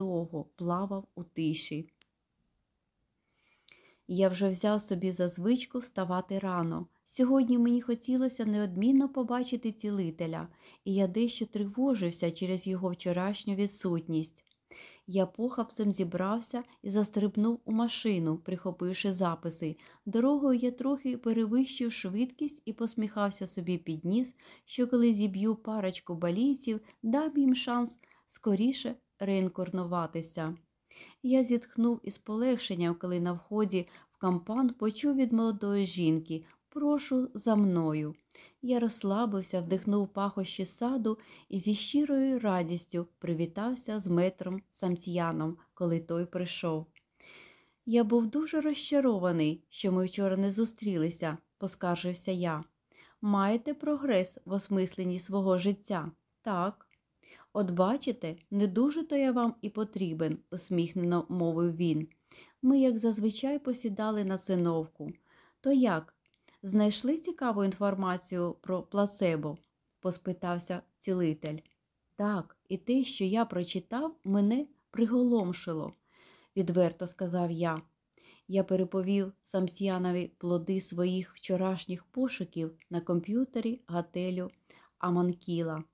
довго плавав у тиші. Я вже взяв собі за звичку вставати рано. Сьогодні мені хотілося неодмінно побачити цілителя, і я дещо тривожився через його вчорашню відсутність. Я похапцем зібрався і застрибнув у машину, прихопивши записи. Дорогою я трохи перевищив швидкість і посміхався собі під ніс, що коли зіб'ю парочку балійців, дам їм шанс скоріше реінкорнуватися. Я зітхнув із полегшенням, коли на вході в кампан почув від молодої жінки Прошу за мною. Я розслабився, вдихнув пахощі саду і зі щирою радістю привітався з метром Самціяном, коли той прийшов. Я був дуже розчарований, що ми вчора не зустрілися, поскаржився я. Маєте прогрес в осмисленні свого життя? Так. От бачите, не дуже то я вам і потрібен, усміхнено мовив він. Ми, як зазвичай, посідали на циновку. То як? Знайшли цікаву інформацію про плацебо? поспитався цілитель. Так, і те, що я прочитав, мене приголомшило, відверто сказав я. Я переповів Самсіянові плоди своїх вчорашніх пошуків на комп'ютері готелю Аманкіла.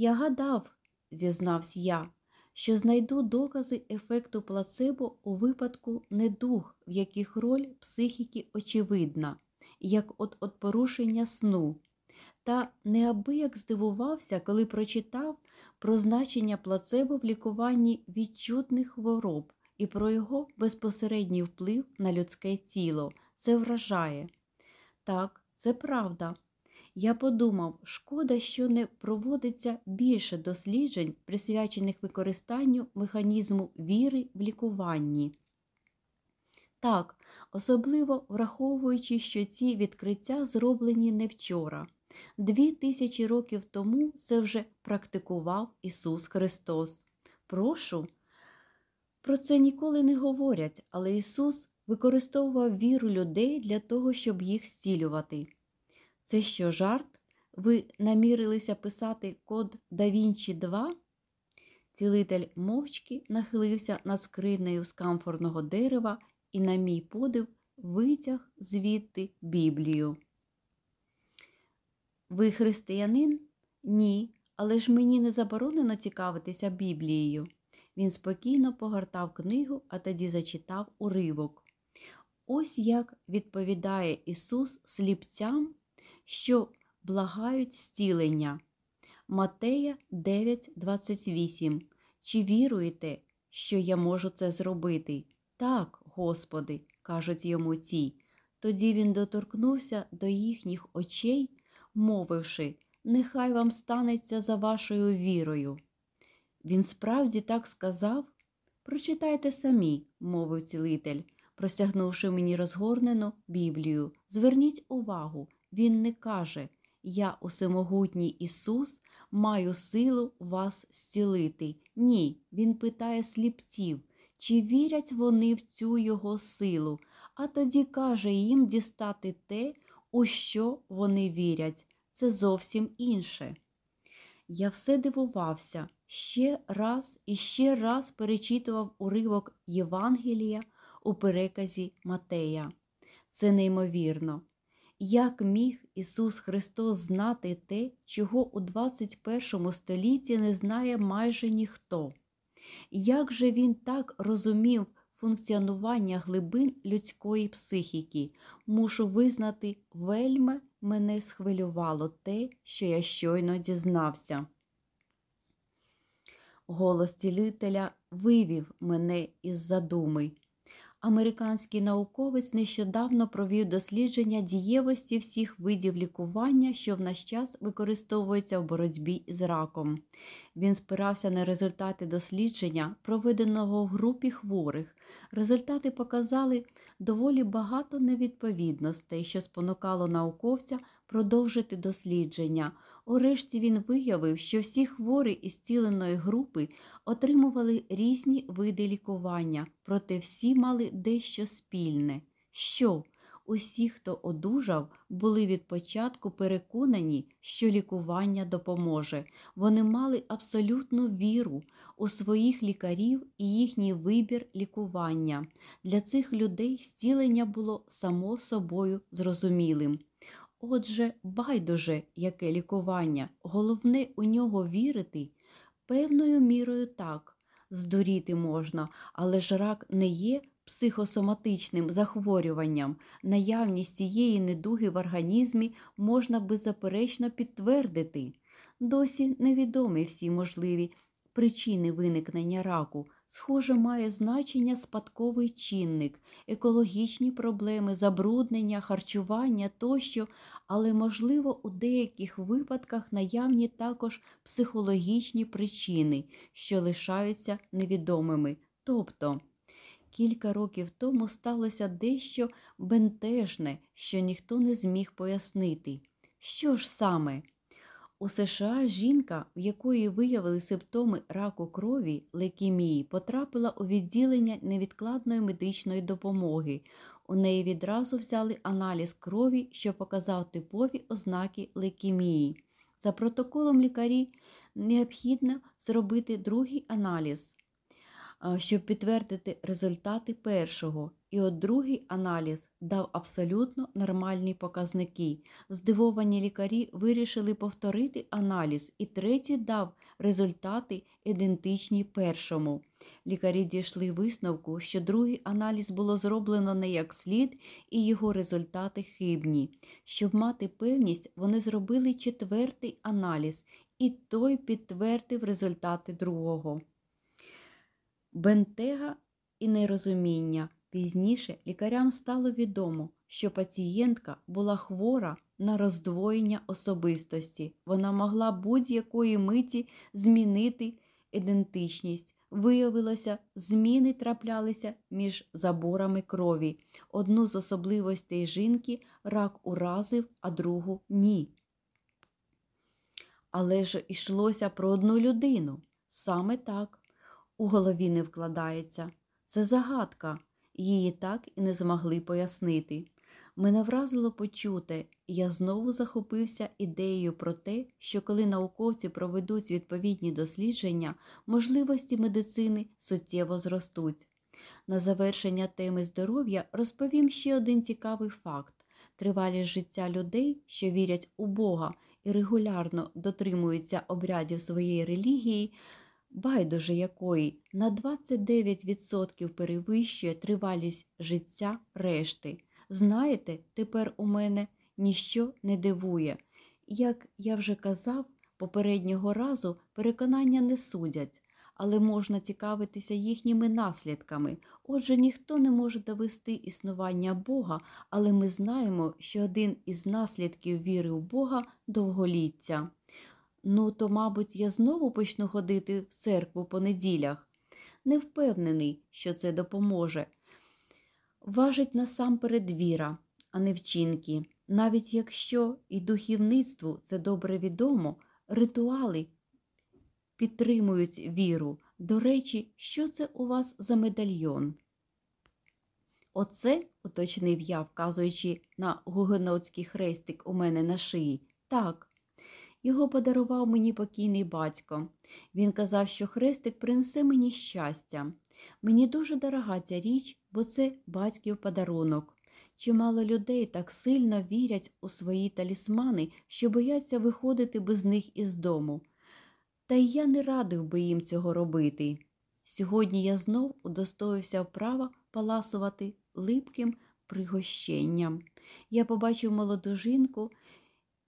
Я гадав, зізнався я, що знайду докази ефекту плацебо у випадку недуг, в яких роль психіки очевидна, як от от порушення сну, та неабияк здивувався, коли прочитав про значення плацебо в лікуванні відчутних хвороб і про його безпосередній вплив на людське тіло. Це вражає. Так, це правда. Я подумав, шкода, що не проводиться більше досліджень, присвячених використанню механізму віри в лікуванні. Так, особливо враховуючи, що ці відкриття зроблені не вчора. Дві тисячі років тому це вже практикував Ісус Христос. Прошу, про це ніколи не говорять, але Ісус використовував віру людей для того, щоб їх зцілювати. Це що, жарт? Ви намірилися писати код да Вінчі 2? Цілитель мовчки нахилився над скринею з камфорного дерева і, на мій подив, витяг звідти Біблію. Ви християнин? Ні, але ж мені не заборонено цікавитися Біблією. Він спокійно погортав книгу, а тоді зачитав уривок. Ось як відповідає Ісус сліпцям що благають зцілення. Матея 9:28. Чи віруєте, що я можу це зробити? Так, Господи, кажуть йому ці. Тоді він доторкнувся до їхніх очей, мовивши, нехай вам станеться за вашою вірою. Він справді так сказав? Прочитайте самі, мовив цілитель, простягнувши мені розгорнену Біблію. Зверніть увагу, він не каже Я, усемогутній Ісус, маю силу вас зцілити. Ні, Він питає сліпців, чи вірять вони в цю Його силу, а тоді каже їм дістати те, у що вони вірять. Це зовсім інше. Я все дивувався, ще раз і ще раз перечитував уривок Євангелія у переказі Матея. Це неймовірно. Як міг Ісус Христос знати те, чого у 21 столітті не знає майже ніхто? Як же Він так розумів функціонування глибин людської психіки? Мушу визнати, вельми мене схвилювало те, що я щойно дізнався. Голос цілителя вивів мене із задуми. Американський науковець нещодавно провів дослідження дієвості всіх видів лікування, що в наш час використовуються в боротьбі із раком. Він спирався на результати дослідження, проведеного в групі хворих. Результати показали доволі багато невідповідностей, що спонукало науковця продовжити дослідження. Урешті він виявив, що всі хворі із ціленої групи отримували різні види лікування, проте всі мали дещо спільне. Що? Усі, хто одужав, були від початку переконані, що лікування допоможе. Вони мали абсолютну віру у своїх лікарів і їхній вибір лікування. Для цих людей зцілення було само собою зрозумілим. Отже, байдуже, яке лікування, головне у нього вірити, певною мірою так, здуріти можна, але ж рак не є психосоматичним захворюванням. Наявність цієї недуги в організмі можна беззаперечно підтвердити. Досі невідомі всі можливі причини виникнення раку. Схоже, має значення спадковий чинник, екологічні проблеми, забруднення, харчування тощо, але, можливо, у деяких випадках наявні також психологічні причини, що лишаються невідомими. Тобто, кілька років тому сталося дещо бентежне, що ніхто не зміг пояснити. Що ж саме? У США жінка, в якої виявили симптоми раку крові, лейкемії, потрапила у відділення невідкладної медичної допомоги. У неї відразу взяли аналіз крові, що показав типові ознаки лейкемії. За протоколом лікарі необхідно зробити другий аналіз щоб підтвердити результати першого, і от другий аналіз дав абсолютно нормальні показники. Здивовані лікарі вирішили повторити аналіз, і третій дав результати ідентичні першому. Лікарі дійшли висновку, що другий аналіз було зроблено не як слід, і його результати хибні. Щоб мати певність, вони зробили четвертий аналіз, і той підтвердив результати другого бентега і нерозуміння. Пізніше лікарям стало відомо, що пацієнтка була хвора на роздвоєння особистості. Вона могла будь-якої миті змінити ідентичність. Виявилося, зміни траплялися між заборами крові. Одну з особливостей жінки рак уразив, а другу ні. Але ж йшлося про одну людину. Саме так у голові не вкладається. Це загадка, її так і не змогли пояснити. Мене вразило почуте, і я знову захопився ідеєю про те, що коли науковці проведуть відповідні дослідження, можливості медицини суттєво зростуть. На завершення теми здоров'я розповім ще один цікавий факт тривалість життя людей, що вірять у Бога і регулярно дотримуються обрядів своєї релігії, байдуже якої на 29% перевищує тривалість життя решти. Знаєте, тепер у мене ніщо не дивує. Як я вже казав, попереднього разу переконання не судять, але можна цікавитися їхніми наслідками. Отже, ніхто не може довести існування Бога, але ми знаємо, що один із наслідків віри у Бога довголіття. Ну, то, мабуть, я знову почну ходити в церкву по неділях. Не впевнений, що це допоможе. Важить насамперед віра, а не вчинки. Навіть якщо і духівництву це добре відомо, ритуали підтримують віру. До речі, що це у вас за медальйон? Оце, уточнив я, вказуючи на гугенотський хрестик у мене на шиї. Так, його подарував мені покійний батько. Він казав, що хрестик принесе мені щастя. Мені дуже дорога ця річ, бо це батьків подарунок. Чимало людей так сильно вірять у свої талісмани, що бояться виходити без них із дому. Та й я не радив би їм цього робити. Сьогодні я знов удостоївся права паласувати липким пригощенням. Я побачив молоду жінку,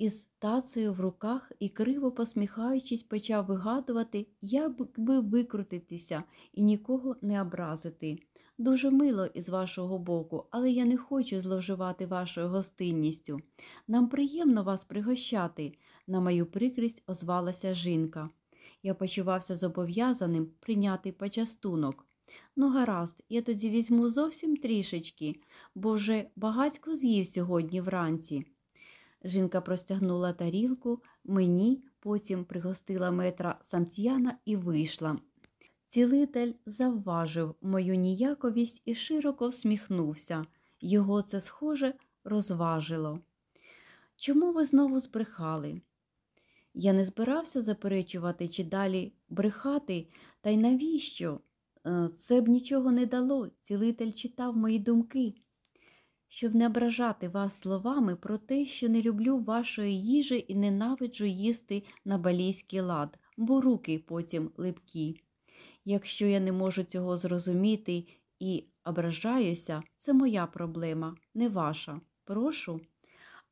із тацею в руках і, криво посміхаючись, почав вигадувати, як би викрутитися і нікого не образити. Дуже мило із вашого боку, але я не хочу зловживати вашою гостинністю. Нам приємно вас пригощати, на мою прикрість озвалася жінка. Я почувався зобов'язаним прийняти почастунок. Ну, гаразд, я тоді візьму зовсім трішечки, бо вже багатько з'їв сьогодні вранці. Жінка простягнула тарілку мені, потім пригостила метра самтьяна і вийшла. Цілитель завважив мою ніяковість і широко всміхнувся. Його це, схоже, розважило. Чому ви знову збрехали? Я не збирався заперечувати чи далі брехати, та й навіщо? Е, Це б нічого не дало, цілитель читав мої думки. Щоб не ображати вас словами про те, що не люблю вашої їжі і ненавиджу їсти на балійський лад, бо руки потім липкі. Якщо я не можу цього зрозуміти і ображаюся, це моя проблема, не ваша. Прошу.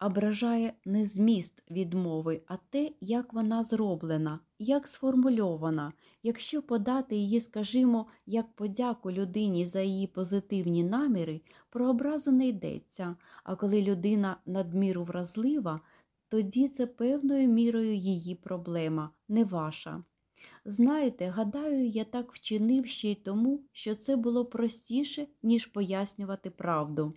Ображає не зміст відмови, а те, як вона зроблена, як сформульована. Якщо подати її, скажімо, як подяку людині за її позитивні наміри, про образу не йдеться, а коли людина надміру вразлива, тоді це певною мірою її проблема, не ваша. Знаєте, гадаю, я так вчинив ще й тому, що це було простіше, ніж пояснювати правду.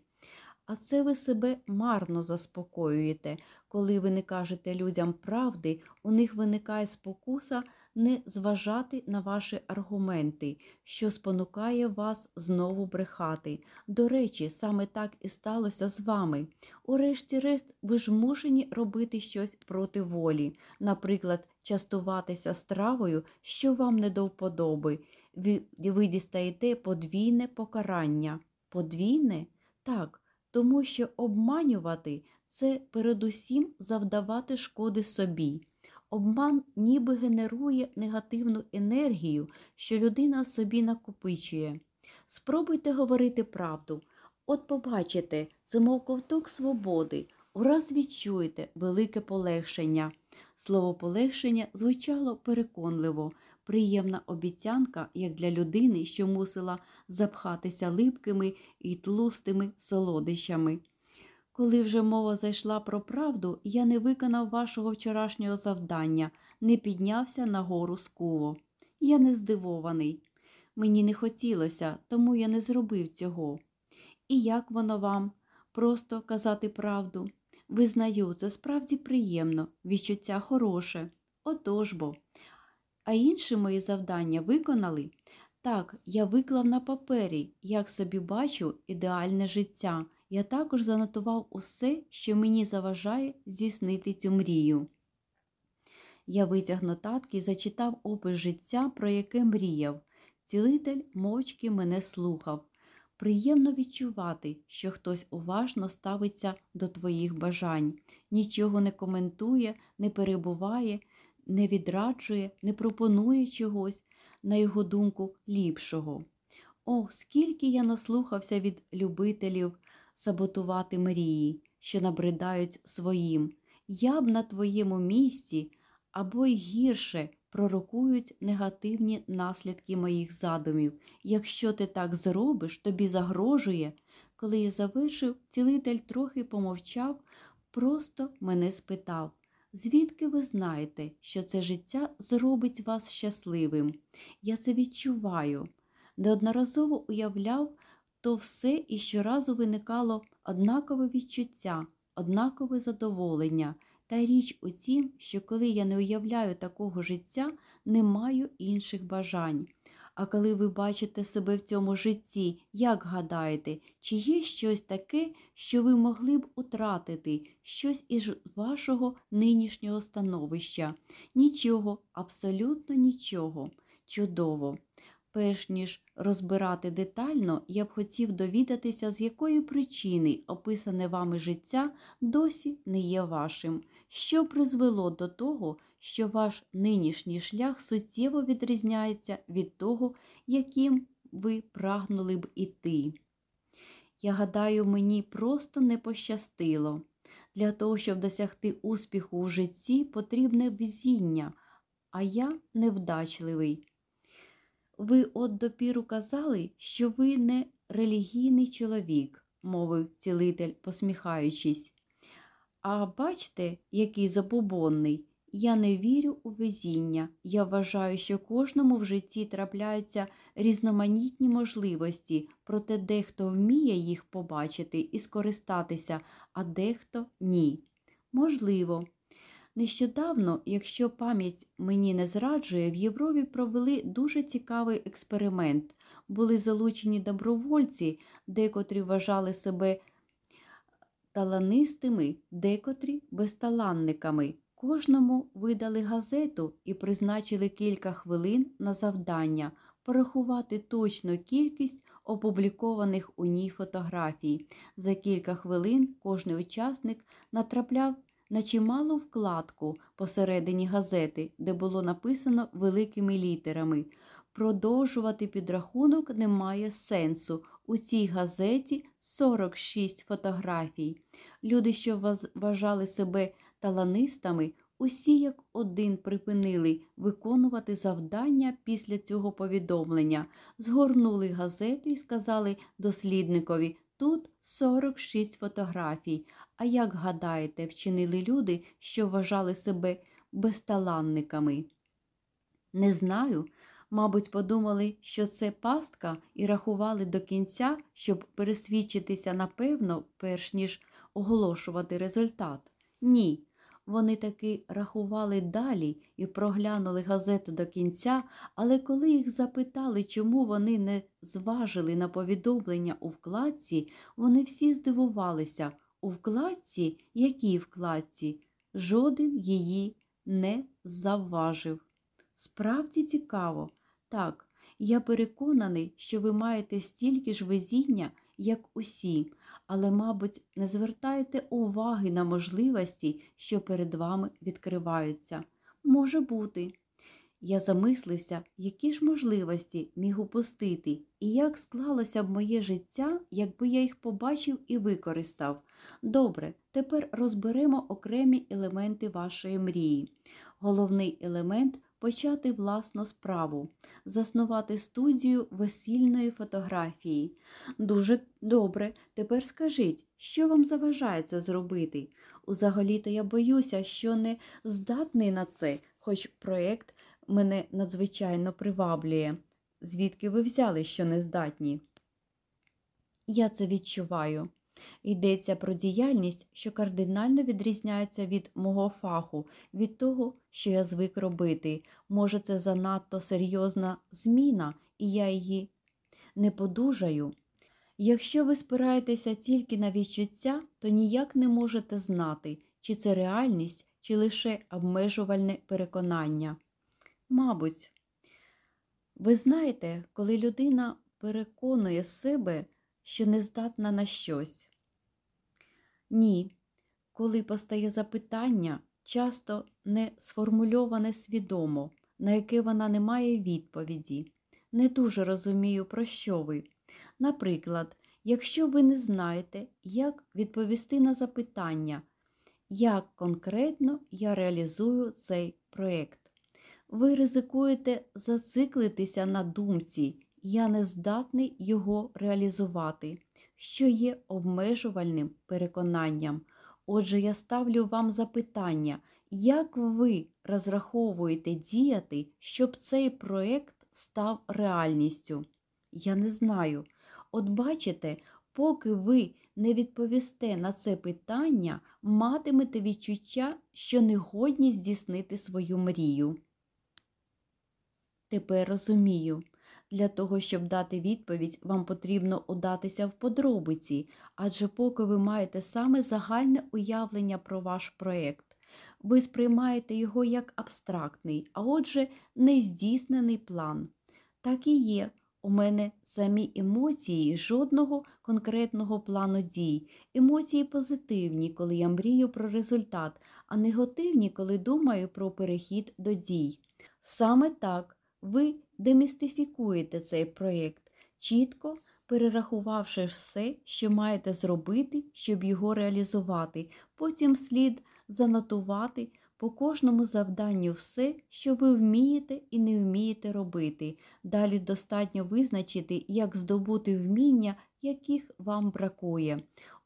А це ви себе марно заспокоюєте. Коли ви не кажете людям правди, у них виникає спокуса не зважати на ваші аргументи, що спонукає вас знову брехати. До речі, саме так і сталося з вами. Урешті-решт, ви ж мушені робити щось проти волі, наприклад, частуватися стравою, що вам не до вподоби. Ви, ви дістаєте подвійне покарання. Подвійне? Так тому що обманювати це передусім завдавати шкоди собі. Обман ніби генерує негативну енергію, що людина в собі накопичує. Спробуйте говорити правду. От побачите, це мов ковток свободи, ураз відчуєте велике полегшення. Слово полегшення звучало переконливо, приємна обіцянка, як для людини, що мусила запхатися липкими і тлустими солодищами. Коли вже мова зайшла про правду, я не виконав вашого вчорашнього завдання, не піднявся на гору скуво. Я не здивований. Мені не хотілося, тому я не зробив цього. І як воно вам? Просто казати правду. Визнаю, це справді приємно, відчуття хороше. Отож бо. А інші мої завдання виконали? Так, я виклав на папері, як собі бачу, ідеальне життя. Я також занотував усе, що мені заважає здійснити цю мрію. Я витяг нотатки і зачитав опис життя, про яке мріяв. Цілитель мовчки мене слухав. Приємно відчувати, що хтось уважно ставиться до твоїх бажань, нічого не коментує, не перебуває, не відраджує, не пропонує чогось, на його думку, ліпшого. О, скільки я наслухався від любителів саботувати мрії, що набридають своїм. Я б на твоєму місці або й гірше пророкують негативні наслідки моїх задумів. Якщо ти так зробиш, тобі загрожує. Коли я завершив, цілитель трохи помовчав, просто мене спитав Звідки ви знаєте, що це життя зробить вас щасливим? Я це відчуваю. Неодноразово уявляв то все і щоразу виникало однакове відчуття, однакове задоволення. Та річ у тім, що коли я не уявляю такого життя, не маю інших бажань. А коли ви бачите себе в цьому житті, як гадаєте, чи є щось таке, що ви могли б утратити, щось із вашого нинішнього становища? Нічого, абсолютно нічого. Чудово. Перш ніж розбирати детально, я б хотів довідатися, з якої причини описане вами життя досі не є вашим, що призвело до того, що ваш нинішній шлях суттєво відрізняється від того, яким ви прагнули б іти. Я гадаю, мені просто не пощастило. Для того, щоб досягти успіху в житті, потрібне везіння, а я невдачливий. Ви от допіру казали, що ви не релігійний чоловік, мовив цілитель, посміхаючись. А бачте, який забобонний. Я не вірю у везіння. Я вважаю, що кожному в житті трапляються різноманітні можливості, проте дехто вміє їх побачити і скористатися, а дехто ні. Можливо. Нещодавно, якщо пам'ять мені не зраджує, в Європі провели дуже цікавий експеримент. Були залучені добровольці, декотрі вважали себе таланистими, декотрі безталанниками. Кожному видали газету і призначили кілька хвилин на завдання порахувати точну кількість опублікованих у ній фотографій. За кілька хвилин кожний учасник натрапляв на чималу вкладку посередині газети, де було написано великими літерами. Продовжувати підрахунок немає сенсу. У цій газеті 46 фотографій. Люди, що вважали себе таланистами, усі як один припинили виконувати завдання після цього повідомлення, згорнули газети і сказали дослідникові тут 46 фотографій. А як гадаєте, вчинили люди, що вважали себе безталанниками? Не знаю. Мабуть, подумали, що це пастка і рахували до кінця, щоб пересвідчитися напевно, перш ніж оголошувати результат. Ні. Вони таки рахували далі і проглянули газету до кінця, але коли їх запитали, чому вони не зважили на повідомлення у вкладці, вони всі здивувалися. У вкладці? Якій вкладці? Жоден її не завважив. Справді цікаво. Так, я переконаний, що ви маєте стільки ж везіння, як усі, але, мабуть, не звертаєте уваги на можливості, що перед вами відкриваються. Може бути. Я замислився, які ж можливості міг упустити, і як склалося б моє життя, якби я їх побачив і використав. Добре, тепер розберемо окремі елементи вашої мрії. Головний елемент почати власну справу, заснувати студію весільної фотографії. Дуже добре, тепер скажіть, що вам заважає це зробити? Узагалі-то я боюся, що не здатний на це, хоч проєкт мене надзвичайно приваблює. Звідки ви взяли, що не здатні? Я це відчуваю. Йдеться про діяльність, що кардинально відрізняється від мого фаху, від того, що я звик робити. Може, це занадто серйозна зміна, і я її не подужаю. Якщо ви спираєтеся тільки на відчуття, то ніяк не можете знати, чи це реальність, чи лише обмежувальне переконання. Мабуть, ви знаєте, коли людина переконує себе, що не здатна на щось. Ні, коли постає запитання, часто не сформульоване свідомо, на яке вона не має відповіді. Не дуже розумію, про що ви. Наприклад, якщо ви не знаєте, як відповісти на запитання, як конкретно я реалізую цей проєкт, ви ризикуєте зациклитися на думці, я не здатний його реалізувати, що є обмежувальним переконанням. Отже, я ставлю вам запитання, як ви розраховуєте діяти, щоб цей проєкт став реальністю? Я не знаю. От бачите, поки ви не відповісте на це питання, матимете відчуття, що не годні здійснити свою мрію. Тепер розумію. Для того, щоб дати відповідь, вам потрібно удатися в подробиці, адже поки ви маєте саме загальне уявлення про ваш проєкт, ви сприймаєте його як абстрактний, а отже, нездійснений план. Так і є. У мене самі емоції жодного конкретного плану дій. Емоції позитивні, коли я мрію про результат, а негативні, коли думаю про перехід до дій. Саме так ви демістифікуєте цей проєкт, чітко перерахувавши все, що маєте зробити, щоб його реалізувати. Потім слід занотувати по кожному завданню все, що ви вмієте і не вмієте робити. Далі достатньо визначити, як здобути вміння, яких вам бракує.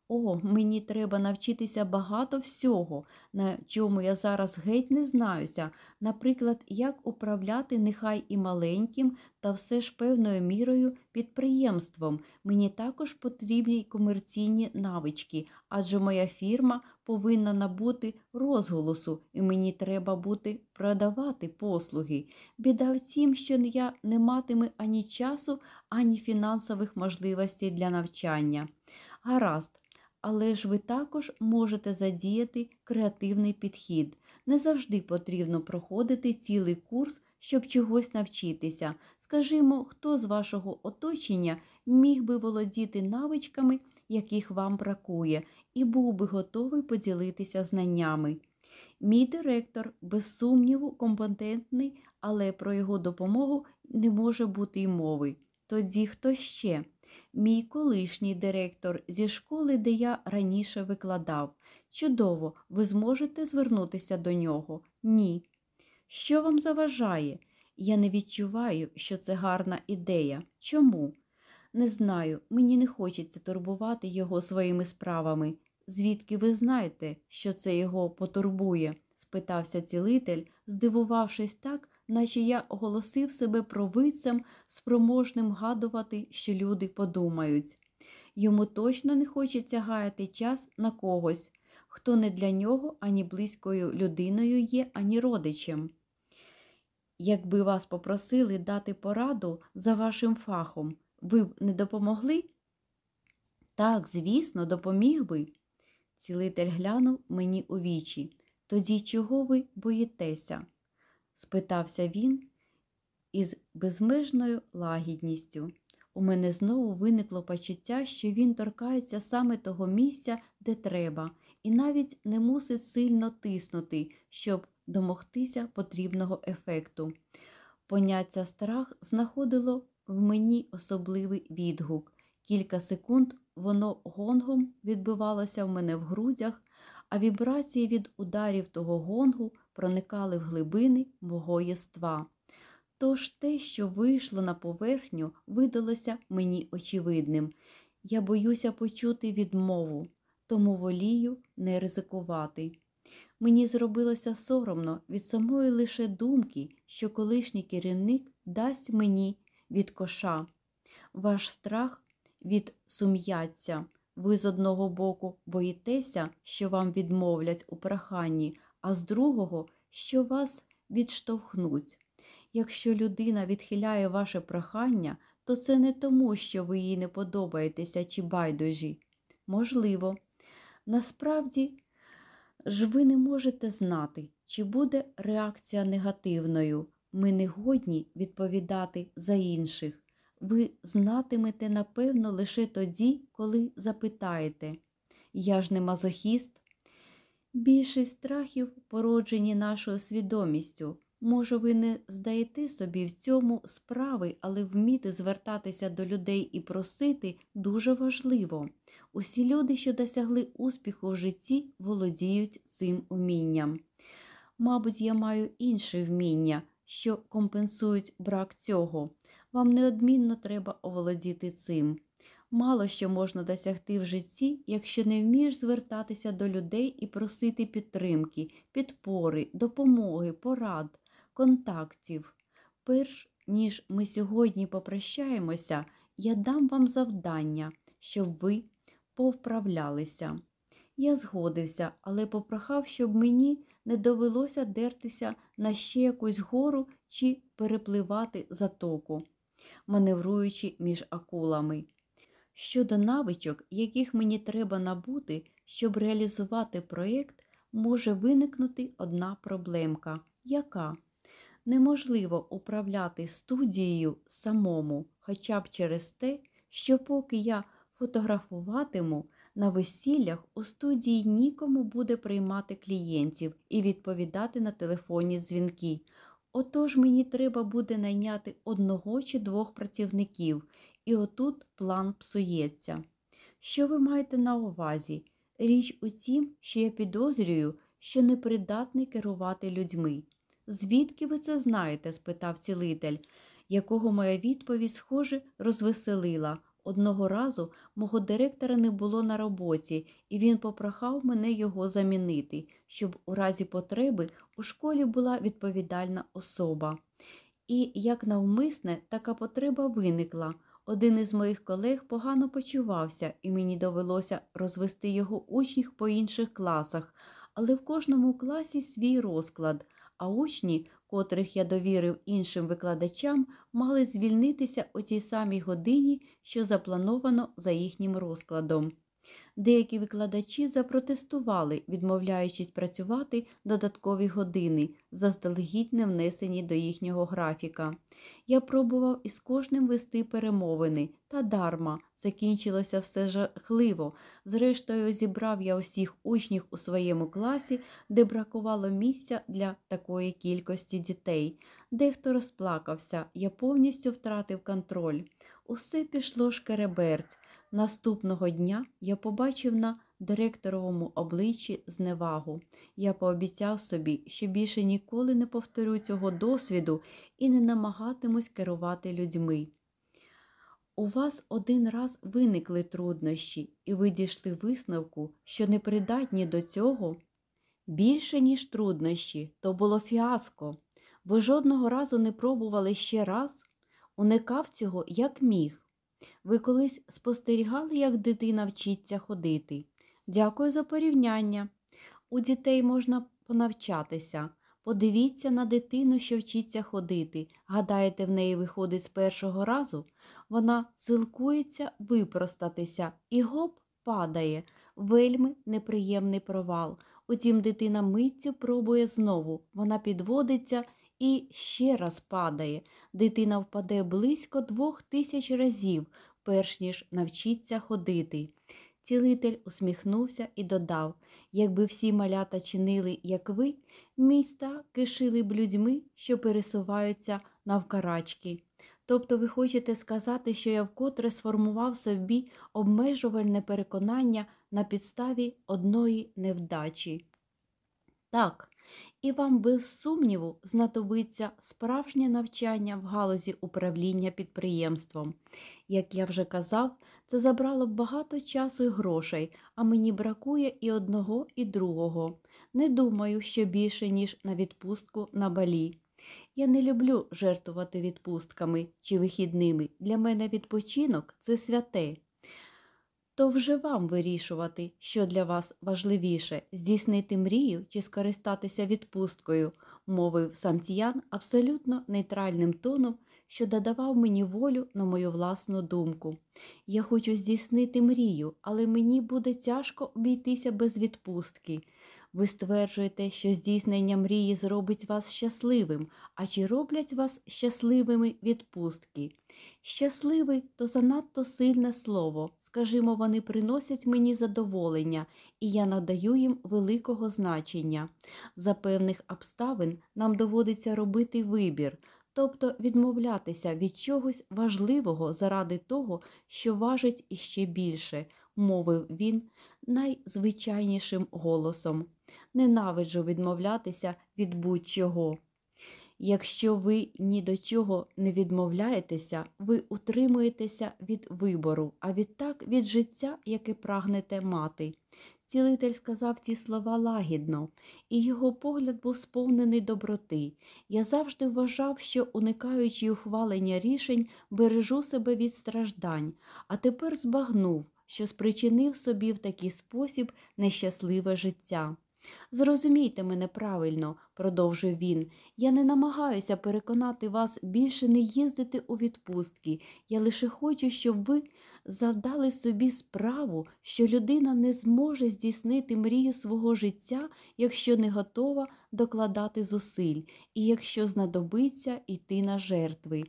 О, мені треба навчитися багато всього, на чому я зараз геть не знаюся. Наприклад, як управляти нехай і маленьким, та все ж певною мірою підприємством. Мені також потрібні комерційні навички, адже моя фірма повинна набути розголосу, і мені треба бути продавати послуги. Біда в тім, що я не матиму ані часу, ані фінансових можливостей для навчання. Гаразд. Але ж ви також можете задіяти креативний підхід. Не завжди потрібно проходити цілий курс, щоб чогось навчитися. Скажімо, хто з вашого оточення міг би володіти навичками, яких вам бракує, і був би готовий поділитися знаннями. Мій директор, без сумніву, компетентний, але про його допомогу не може бути й мови. Тоді хто ще? Мій колишній директор зі школи, де я раніше викладав. Чудово, ви зможете звернутися до нього? Ні. Що вам заважає? Я не відчуваю, що це гарна ідея. Чому? Не знаю, мені не хочеться турбувати його своїми справами. Звідки ви знаєте, що це його потурбує? спитався цілитель, здивувавшись так, наче я оголосив себе провидцем, спроможним гадувати, що люди подумають. Йому точно не хочеться гаяти час на когось, хто не для нього ані близькою людиною є, ані родичем. Якби вас попросили дати пораду за вашим фахом, ви б не допомогли? Так, звісно, допоміг би. Цілитель глянув мені у вічі. Тоді чого ви боїтеся? Спитався він із безмежною лагідністю. У мене знову виникло почуття, що він торкається саме того місця, де треба, і навіть не мусить сильно тиснути, щоб домогтися потрібного ефекту. Поняття страх знаходило в мені особливий відгук. Кілька секунд воно гонгом відбивалося в мене в грудях, а вібрації від ударів того гонгу проникали в глибини мого єства. Тож те, що вийшло на поверхню, видалося мені очевидним. Я боюся почути відмову, тому волію не ризикувати. Мені зробилося соромно від самої лише думки, що колишній керівник дасть мені від коша. Ваш страх від сум'яття. Ви з одного боку боїтеся, що вам відмовлять у проханні, а з другого, що вас відштовхнуть. Якщо людина відхиляє ваше прохання, то це не тому, що ви їй не подобаєтеся чи байдужі. Можливо, насправді ж ви не можете знати, чи буде реакція негативною. Ми не годні відповідати за інших. Ви знатимете, напевно, лише тоді, коли запитаєте Я ж не мазохіст. Більшість страхів породжені нашою свідомістю. Може, ви не здаєте собі в цьому справи, але вміти звертатися до людей і просити дуже важливо. Усі люди, що досягли успіху в житті, володіють цим умінням. Мабуть, я маю інше вміння, що компенсують брак цього. Вам неодмінно треба оволодіти цим. Мало що можна досягти в житті, якщо не вмієш звертатися до людей і просити підтримки, підпори, допомоги, порад, контактів. Перш ніж ми сьогодні попрощаємося, я дам вам завдання, щоб ви повправлялися. Я згодився, але попрохав, щоб мені не довелося дертися на ще якусь гору чи перепливати затоку, маневруючи між акулами. Щодо навичок, яких мені треба набути, щоб реалізувати проєкт, може виникнути одна проблемка. Яка? Неможливо управляти студією самому, хоча б через те, що поки я фотографуватиму, на весіллях у студії нікому буде приймати клієнтів і відповідати на телефонні дзвінки. Отож мені треба буде найняти одного чи двох працівників, і отут план псується. Що ви маєте на увазі? Річ у тім, що я підозрюю, що непридатний керувати людьми. Звідки ви це знаєте? спитав цілитель, якого моя відповідь, схоже, розвеселила. Одного разу мого директора не було на роботі, і він попрохав мене його замінити, щоб у разі потреби у школі була відповідальна особа. І, як навмисне, така потреба виникла. Один із моїх колег погано почувався, і мені довелося розвести його учнів по інших класах, але в кожному класі свій розклад, а учні, котрих я довірив іншим викладачам, мали звільнитися о цій самій годині, що заплановано за їхнім розкладом. Деякі викладачі запротестували, відмовляючись працювати додаткові години, заздалегідь не внесені до їхнього графіка. Я пробував із кожним вести перемовини, та дарма закінчилося все жахливо. Зрештою, зібрав я усіх учнів у своєму класі, де бракувало місця для такої кількості дітей. Дехто розплакався, я повністю втратив контроль. Усе пішло шкереберть. Наступного дня я побачив на директоровому обличчі зневагу. Я пообіцяв собі, що більше ніколи не повторю цього досвіду і не намагатимусь керувати людьми. У вас один раз виникли труднощі, і ви дійшли висновку, що непридатні до цього. Більше, ніж труднощі, то було фіаско. Ви жодного разу не пробували ще раз, уникав цього як міг. Ви колись спостерігали, як дитина вчиться ходити. Дякую за порівняння. У дітей можна понавчатися. Подивіться на дитину, що вчиться ходити. Гадаєте, в неї виходить з першого разу? Вона силкується випростатися і гоп падає. Вельми неприємний провал. Утім, дитина миттю пробує знову. Вона підводиться і ще раз падає. Дитина впаде близько двох тисяч разів, перш ніж навчиться ходити. Цілитель усміхнувся і додав якби всі малята чинили, як ви, міста кишили б людьми, що пересуваються навкарачки. Тобто ви хочете сказати, що я вкотре сформував собі обмежувальне переконання на підставі одної невдачі. Так, і вам без сумніву знадобиться справжнє навчання в галузі управління підприємством. Як я вже казав, це забрало багато часу і грошей, а мені бракує і одного, і другого. Не думаю, що більше, ніж на відпустку на балі. Я не люблю жертвувати відпустками чи вихідними. Для мене відпочинок це святе. То вже вам вирішувати, що для вас важливіше здійснити мрію чи скористатися відпусткою, мовив самціян абсолютно нейтральним тоном, що додавав мені волю на мою власну думку. Я хочу здійснити мрію, але мені буде тяжко обійтися без відпустки. Ви стверджуєте, що здійснення мрії зробить вас щасливим, а чи роблять вас щасливими відпустки? Щасливий то занадто сильне слово. Скажімо, вони приносять мені задоволення, і я надаю їм великого значення. За певних обставин нам доводиться робити вибір, тобто відмовлятися від чогось важливого заради того, що важить іще більше, мовив він найзвичайнішим голосом. Ненавиджу відмовлятися від будь-чого. Якщо ви ні до чого не відмовляєтеся, ви утримуєтеся від вибору, а відтак від життя, яке прагнете мати. Цілитель сказав ці слова лагідно, і його погляд був сповнений доброти. Я завжди вважав, що, уникаючи ухвалення рішень, бережу себе від страждань, а тепер збагнув, що спричинив собі в такий спосіб нещасливе життя. Зрозумійте мене правильно, продовжив він, я не намагаюся переконати вас більше не їздити у відпустки. Я лише хочу, щоб ви завдали собі справу, що людина не зможе здійснити мрію свого життя, якщо не готова докладати зусиль, і якщо знадобиться йти на жертви.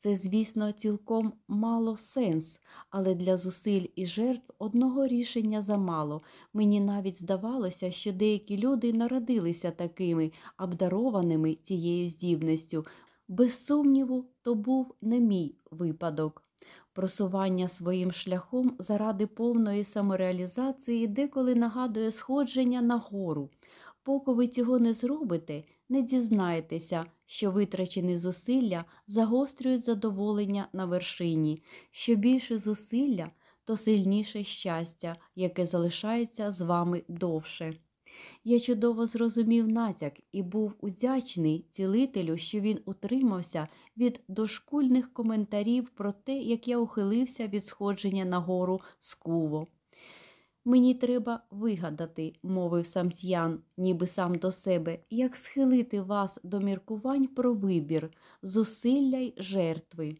Це, звісно, цілком мало сенс, але для зусиль і жертв одного рішення замало. Мені навіть здавалося, що деякі люди народилися такими, обдарованими цією здібністю. Без сумніву, то був не мій випадок. Просування своїм шляхом заради повної самореалізації деколи нагадує сходження на гору. Поки ви цього не зробите, не дізнаєтеся, що витрачені зусилля загострюють задоволення на вершині, що більше зусилля, то сильніше щастя, яке залишається з вами довше. Я чудово зрозумів натяк і був удячний цілителю, що він утримався від дошкульних коментарів про те, як я ухилився від сходження на гору Скуво. Мені треба вигадати, мовив самцян, ніби сам до себе, як схилити вас до міркувань про вибір, зусилля й жертви.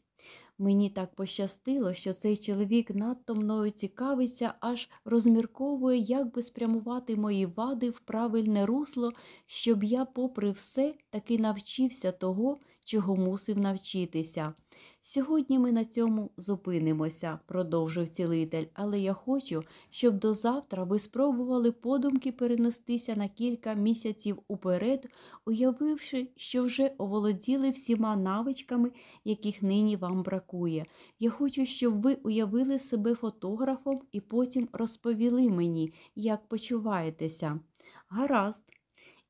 Мені так пощастило, що цей чоловік надто мною цікавиться, аж розмірковує, як би спрямувати мої вади в правильне русло, щоб я, попри все, таки навчився того, чого мусив навчитися. Сьогодні ми на цьому зупинимося, продовжив цілитель, але я хочу, щоб до завтра ви спробували подумки перенестися на кілька місяців уперед, уявивши, що вже оволоділи всіма навичками, яких нині вам бракує. Я хочу, щоб ви уявили себе фотографом і потім розповіли мені, як почуваєтеся. Гаразд.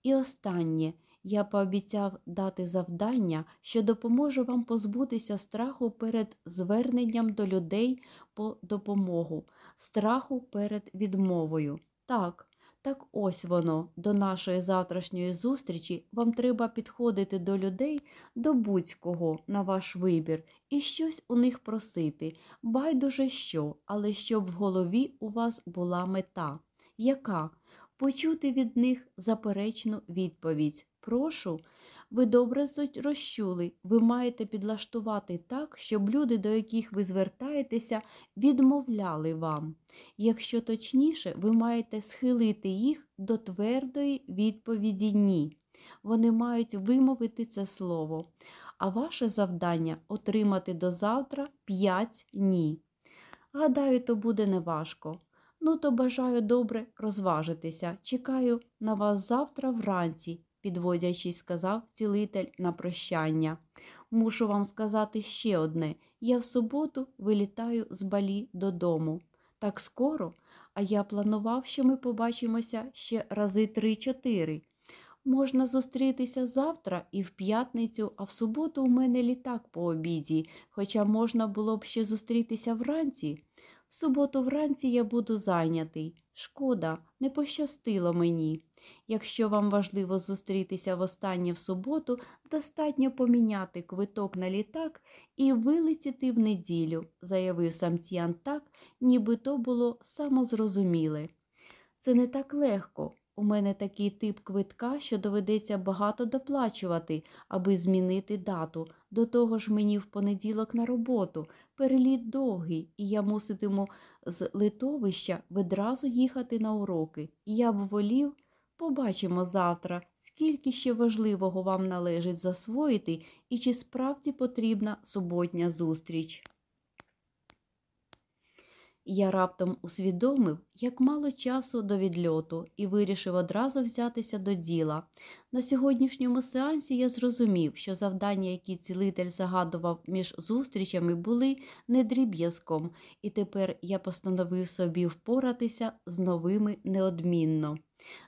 І останнє. Я пообіцяв дати завдання, що допоможе вам позбутися страху перед зверненням до людей по допомогу, страху перед відмовою. Так, так ось воно, до нашої завтрашньої зустрічі вам треба підходити до людей, до будь-кого на ваш вибір, і щось у них просити. Байдуже що, але щоб в голові у вас була мета. Яка? Почути від них заперечну відповідь. Прошу, ви добре розчули, ви маєте підлаштувати так, щоб люди, до яких ви звертаєтеся, відмовляли вам. Якщо точніше, ви маєте схилити їх до твердої відповіді ні. Вони мають вимовити це слово. А ваше завдання отримати до завтра п'ять ні. Гадаю, то буде неважко. Ну, то бажаю добре розважитися. Чекаю на вас завтра вранці підводячись, сказав цілитель на прощання. Мушу вам сказати ще одне я в суботу вилітаю з балі додому. Так скоро, а я планував, що ми побачимося ще рази три-чотири. Можна зустрітися завтра і в п'ятницю, а в суботу у мене літак по обіді, хоча можна було б ще зустрітися вранці. В суботу вранці я буду зайнятий. Шкода, не пощастило мені. Якщо вам важливо зустрітися востаннє в суботу, достатньо поміняти квиток на літак і вилетіти в неділю, заявив самціян так, ніби то було самозрозуміле. Це не так легко. У мене такий тип квитка, що доведеться багато доплачувати, аби змінити дату. До того ж мені в понеділок на роботу. Переліт довгий, і я муситиму з литовища відразу їхати на уроки. Я б волів, побачимо завтра, скільки ще важливого вам належить засвоїти і чи справді потрібна суботня зустріч. Я раптом усвідомив, як мало часу до відльоту, і вирішив одразу взятися до діла. На сьогоднішньому сеансі я зрозумів, що завдання, які цілитель загадував між зустрічами, були не дріб'язком, і тепер я постановив собі впоратися з новими неодмінно.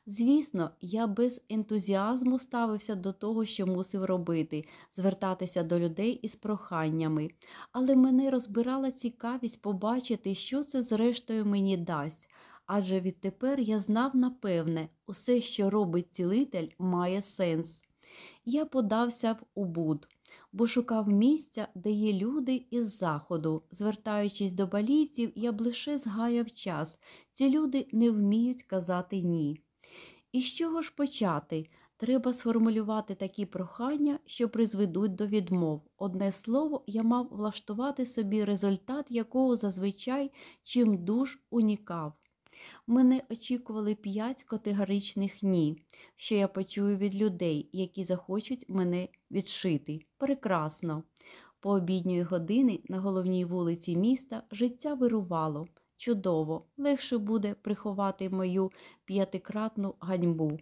Звісно, я без ентузіазму ставився до того, що мусив робити, звертатися до людей із проханнями, але мене розбирала цікавість побачити, що це зрештою мені дасть. Адже відтепер я знав напевне, усе, що робить цілитель, має сенс. Я подався в Убуд, бо шукав місця, де є люди із заходу. Звертаючись до балійців, я б лише згаяв час. Ці люди не вміють казати ні. І з чого ж почати? Треба сформулювати такі прохання, що призведуть до відмов. Одне слово, я мав влаштувати собі результат, якого зазвичай чим дуж унікав. Мене очікували п'ять категоричних ні, що я почую від людей, які захочуть мене відшити. Прекрасно. По обідньої години на головній вулиці міста життя вирувало. Чудово, легше буде приховати мою п'ятикратну ганьбу.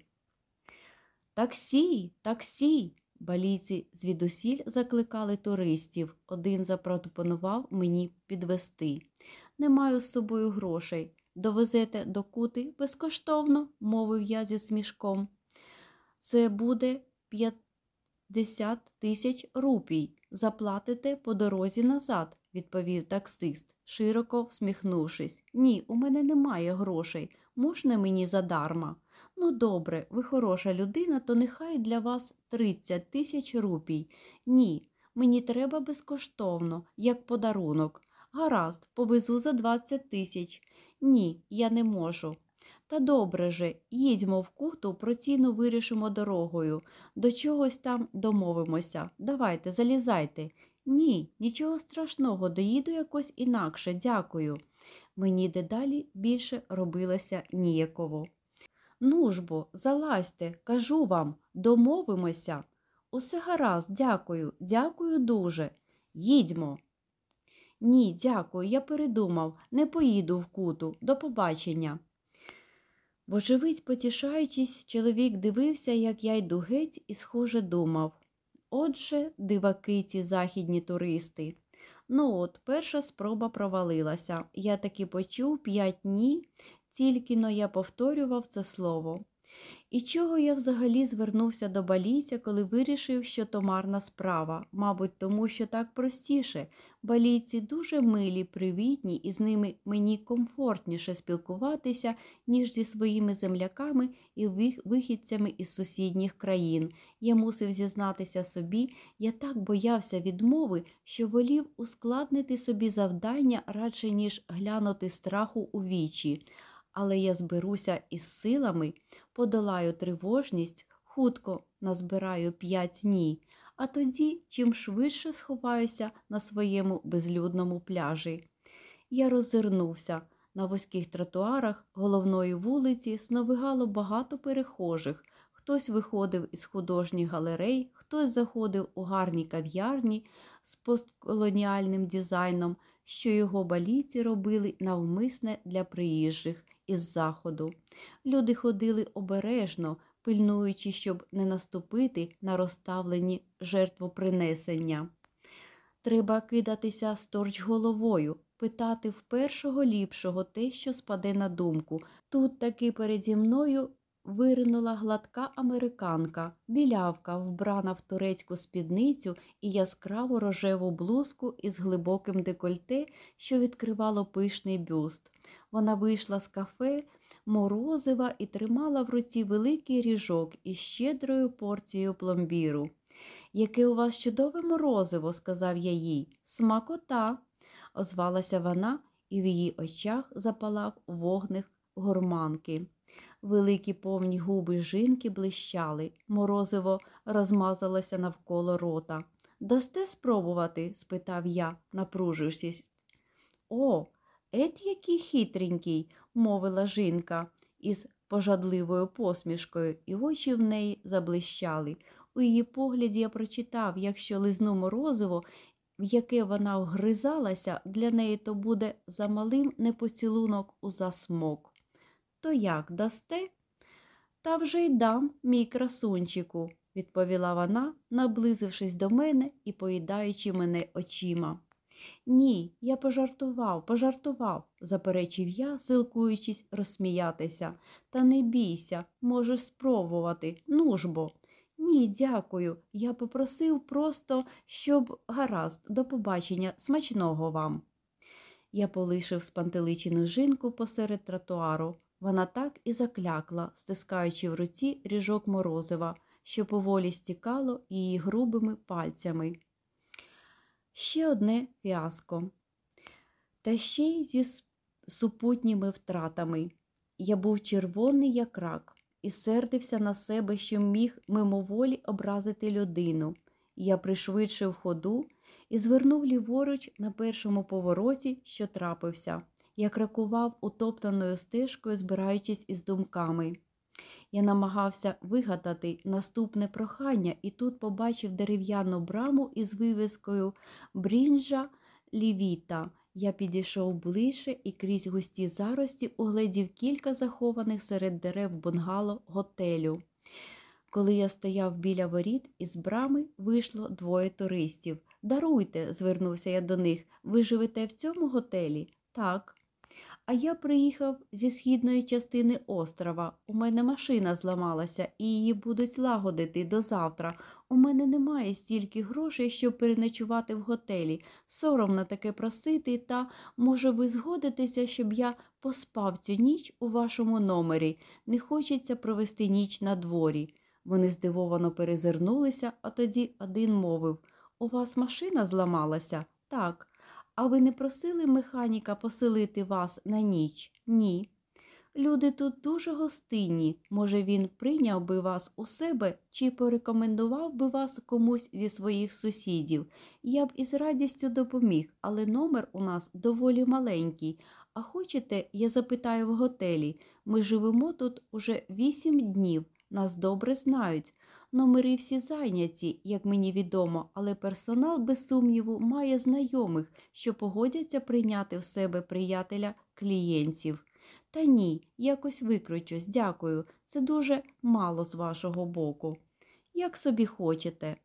Таксі, таксі. Балійці звідусіль закликали туристів. Один запропонував мені підвести. Не маю з собою грошей. Довезете до кути безкоштовно, мовив я зі смішком. Це буде 50 тисяч рупій. Заплатите по дорозі назад, відповів таксист, широко всміхнувшись. Ні, у мене немає грошей. Можна мені задарма? Ну, добре, ви хороша людина, то нехай для вас 30 тисяч рупій. Ні, мені треба безкоштовно, як подарунок. Гаразд, повезу за 20 тисяч. Ні, я не можу. Та добре же, їдьмо в куту, про ціну вирішимо дорогою. До чогось там домовимося. Давайте, залізайте. Ні, нічого страшного, доїду якось інакше, дякую. Мені дедалі більше робилося ніяково. Ну ж бо, залазьте, кажу вам, домовимося. Усе гаразд, дякую, дякую дуже. Їдьмо. Ні, дякую, я передумав, не поїду в куту. До побачення. Вочевидь, потішаючись, чоловік дивився, як я йду геть, і, схоже, думав. Отже, диваки ці західні туристи. Ну от, перша спроба провалилася. Я таки почув п'ять ні, тільки но я повторював це слово. І чого я взагалі звернувся до балійця, коли вирішив, що то марна справа, мабуть, тому що так простіше. Балійці дуже милі, привітні, і з ними мені комфортніше спілкуватися, ніж зі своїми земляками і вихідцями із сусідніх країн. Я мусив зізнатися собі, я так боявся відмови, що волів ускладнити собі завдання радше, ніж глянути страху у вічі. Але я зберуся із силами, подолаю тривожність, хутко назбираю п'ять ні, а тоді чим швидше сховаюся на своєму безлюдному пляжі. Я роззирнувся. На вузьких тротуарах головної вулиці сновигало багато перехожих. Хтось виходив із художніх галерей, хтось заходив у гарні кав'ярні з постколоніальним дизайном, що його балійці робили навмисне для приїжджих із заходу. Люди ходили обережно, пильнуючи, щоб не наступити на розставлені жертвопринесення. Треба кидатися сторч головою, питати в першого ліпшого те, що спаде на думку. Тут таки переді мною виринула гладка американка, білявка, вбрана в турецьку спідницю і яскраво рожеву блузку із глибоким декольте, що відкривало пишний бюст. Вона вийшла з кафе морозива і тримала в руці великий ріжок із щедрою порцією пломбіру. Яке у вас чудове морозиво, сказав я їй. Смакота, озвалася вона, і в її очах запалав вогник гурманки. Великі повні губи жінки блищали, морозиво розмазалося навколо рота. Дасте спробувати? спитав я, напружившись. О, ет який хитренький, мовила жінка із пожадливою посмішкою, і очі в неї заблищали. У її погляді я прочитав, якщо лизну морозиво, в яке вона вгризалася, для неї то буде замалим непоцілунок у засмок. То як дасте? Та вже й дам, мій красунчику, відповіла вона, наблизившись до мене і поїдаючи мене очима. Ні, я пожартував, пожартував, заперечив я, силкуючись розсміятися. Та не бійся, можеш спробувати. Ну ж бо. Ні, дякую. Я попросив просто, щоб гаразд, до побачення, смачного вам. Я полишив спантеличену жінку посеред тротуару. Вона так і заклякла, стискаючи в руці ріжок морозива, що поволі стікало її грубими пальцями. Ще одне фіаско. Та ще й зі супутніми втратами. Я був червоний, як рак, і сердився на себе, що міг мимоволі образити людину. Я пришвидшив ходу і звернув ліворуч на першому повороті, що трапився. Я крокував утоптаною стежкою, збираючись із думками. Я намагався вигадати наступне прохання і тут побачив дерев'яну браму із вивіскою Брінжа Лівіта. Я підійшов ближче і крізь густі зарості угледів кілька захованих серед дерев бунгало готелю. Коли я стояв біля воріт, із брами вийшло двоє туристів. Даруйте, звернувся я до них. Ви живете в цьому готелі? Так. А я приїхав зі східної частини острова. У мене машина зламалася і її будуть лагодити до завтра. У мене немає стільки грошей, щоб переночувати в готелі. Соромно таке просити, та, може, ви згодитеся, щоб я поспав цю ніч у вашому номері. Не хочеться провести ніч на дворі. Вони здивовано перезирнулися, а тоді один мовив У вас машина зламалася? Так. А ви не просили механіка поселити вас на ніч? Ні. Люди тут дуже гостинні. Може, він прийняв би вас у себе чи порекомендував би вас комусь зі своїх сусідів. Я б із радістю допоміг, але номер у нас доволі маленький. А хочете, я запитаю в готелі. Ми живемо тут уже вісім днів, нас добре знають. Номери всі зайняті, як мені відомо, але персонал, без сумніву, має знайомих, що погодяться прийняти в себе приятеля клієнтів. Та ні, якось викручусь, дякую. Це дуже мало з вашого боку. Як собі хочете.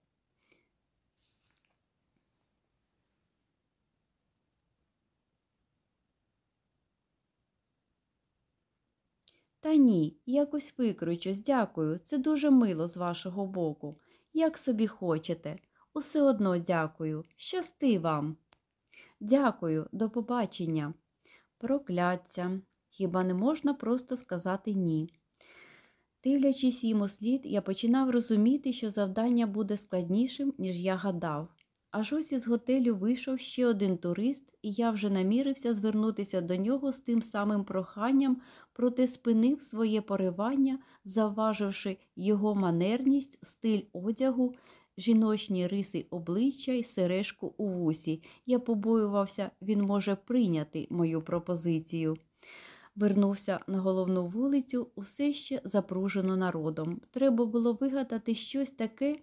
Та ні, якось викручусь, дякую. Це дуже мило з вашого боку. Як собі хочете. Усе одно дякую. Щасти вам. Дякую, до побачення. Прокляття. Хіба не можна просто сказати ні? Дивлячись йому слід, я починав розуміти, що завдання буде складнішим, ніж я гадав. Аж ось із готелю вийшов ще один турист, і я вже намірився звернутися до нього з тим самим проханням, проте спинив своє поривання, завваживши його манерність, стиль одягу, жіночні риси обличчя й сережку у вусі. Я побоювався, він може прийняти мою пропозицію. Вернувся на головну вулицю, усе ще запружено народом. Треба було вигадати щось таке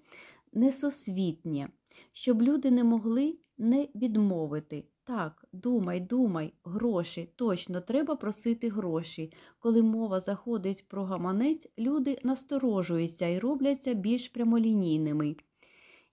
несосвітнє, щоб люди не могли не відмовити. Так, думай, думай, гроші, точно треба просити гроші. Коли мова заходить про гаманець, люди насторожуються і робляться більш прямолінійними.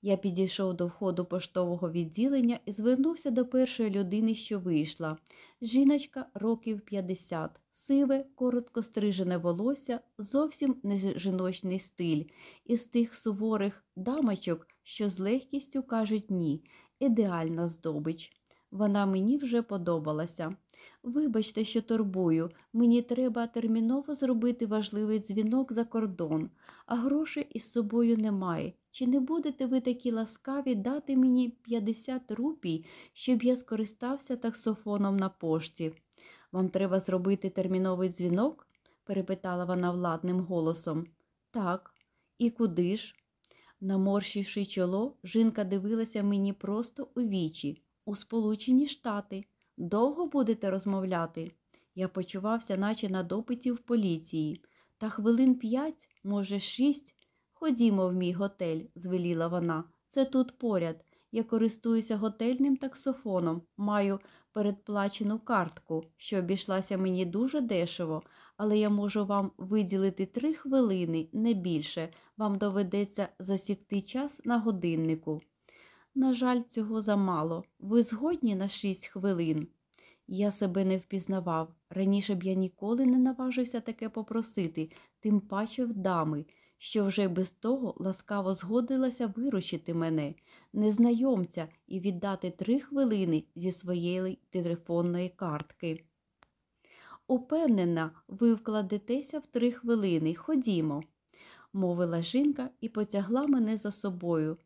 Я підійшов до входу поштового відділення і звернувся до першої людини, що вийшла. Жіночка років 50, сиве, коротко стрижене волосся, зовсім не жіночний стиль, із тих суворих дамочок, що з легкістю кажуть ні, ідеальна здобич. Вона мені вже подобалася. Вибачте, що турбую, мені треба терміново зробити важливий дзвінок за кордон, а грошей із собою немає. Чи не будете ви такі ласкаві дати мені 50 рупій, щоб я скористався таксофоном на пошті? Вам треба зробити терміновий дзвінок? перепитала вона владним голосом. Так, і куди ж? Наморщивши чоло, жінка дивилася мені просто у вічі, у Сполучені Штати. Довго будете розмовляти? Я почувався, наче на допиті в поліції. Та хвилин п'ять, може, шість. Ходімо в мій готель, звеліла вона. Це тут поряд. Я користуюся готельним таксофоном, маю передплачену картку, що обійшлася мені дуже дешево, але я можу вам виділити три хвилини, не більше. Вам доведеться засікти час на годиннику. На жаль, цього замало. Ви згодні на шість хвилин. Я себе не впізнавав. Раніше б я ніколи не наважився таке попросити, тим паче в дами, що вже без того ласкаво згодилася виручити мене, незнайомця, і віддати три хвилини зі своєї телефонної картки. Упевнена, ви вкладетеся в три хвилини. Ходімо, мовила жінка і потягла мене за собою.